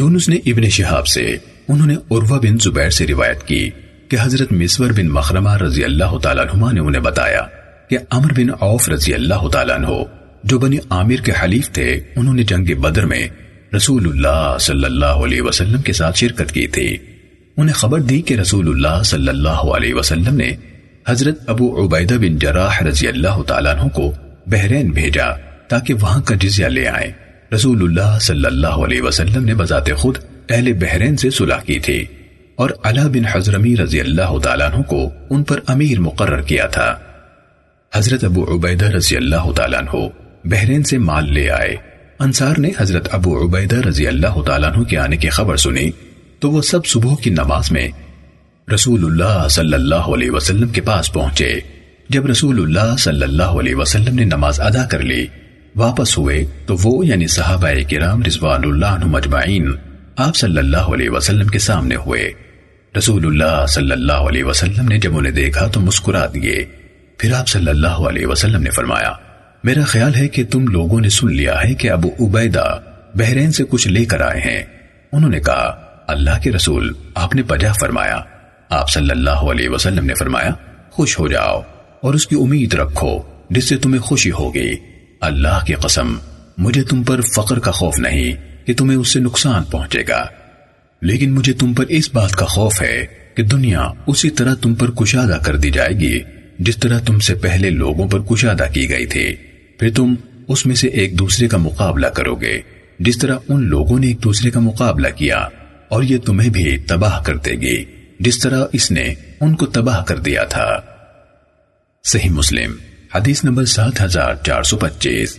یونس نے ابن شہاب سے، انہوں نے عروہ بن زبیر سے روایت کی کہ حضرت مسور بن مخرمہ رضی اللہ تعالیٰ عنہ نے انہیں بتایا کہ عمر بن عوف رضی اللہ تعالیٰ عنہ، جو بنی عامر کے حلیف تھے، انہوں نے جنگ بدر میں رسول اللہ صلی اللہ علیہ وسلم کے ساتھ شرکت کی تھی۔ انہیں خبر دی کہ رسول اللہ صلی اللہ علیہ وسلم نے حضرت ابو عبیدہ بن جراح رضی اللہ تعالیٰ عنہ کو بحرین بھیجا تاکہ وہاں کا جزیہ لے آئیں۔ رسول اللہ صلی اللہ علیہ وسلم نے بذات خود اہل بحرین سے صلح کی تھی اور علا بن حضرمی رضی اللہ تعالیٰ عنہ کو ان پر امیر مقرر کیا تھا۔ حضرت ابو عبیدہ رضی اللہ تعالیٰ عنہ بحرین سے مال لے آئے۔ انصار نے حضرت ابو عبیدہ رضی اللہ تعالیٰ عنہ کے آنے کی خبر سنی تو وہ سب صبح کی نماز میں رسول اللہ صلی اللہ علیہ وسلم کے پاس پہنچے۔ جب رسول اللہ صلی اللہ علیہ وسلم نے نماز ادا کر لی واپس ہوئے تو وہ یعنی صحابہ کرام رضوان اللہ عنہ مجمعین آپ صلی اللہ علیہ وسلم کے سامنے ہوئے۔ رسول اللہ صلی اللہ علیہ وسلم نے جب انہیں دیکھا تو مسکرا دیے۔ پھر آپ صلی اللہ علیہ وسلم نے فرمایا، میرا خیال ہے کہ تم لوگوں نے سن لیا ہے کہ ابو عبیدہ بحرین سے کچھ لے کر آئے ہیں۔ انہوں نے کہا، اللہ کے رسول، آپ نے بجا فرمایا۔ آپ صلی اللہ علیہ وسلم نے فرمایا، خوش ہو جاؤ اور اس کی امید رکھو، جس سے تمہیں خوشی ہوگی۔ اللہ کی قسم، مجھے تم پر فقر کا خوف نہیں کہ تمہیں اس سے نقصان پہنچے گا۔ لیکن مجھے تم پر اس بات کا خوف ہے کہ دنیا اسی طرح تم پر کشادہ کر دی جائے گی جس طرح تم سے پہلے لوگوں پر کشادہ کی گئی تھی۔ پھر تم اس میں سے ایک دوسرے کا مقابلہ کرو گے، جس طرح ان لوگوں نے ایک دوسرے کا مقابلہ کیا، اور یہ تمہیں بھی تباہ کر دے گی، جس طرح اس نے ان کو تباہ کر دیا تھا۔ صحیح مسلم۔ حدیث نمبر سات ہزار چار سو پچیس۔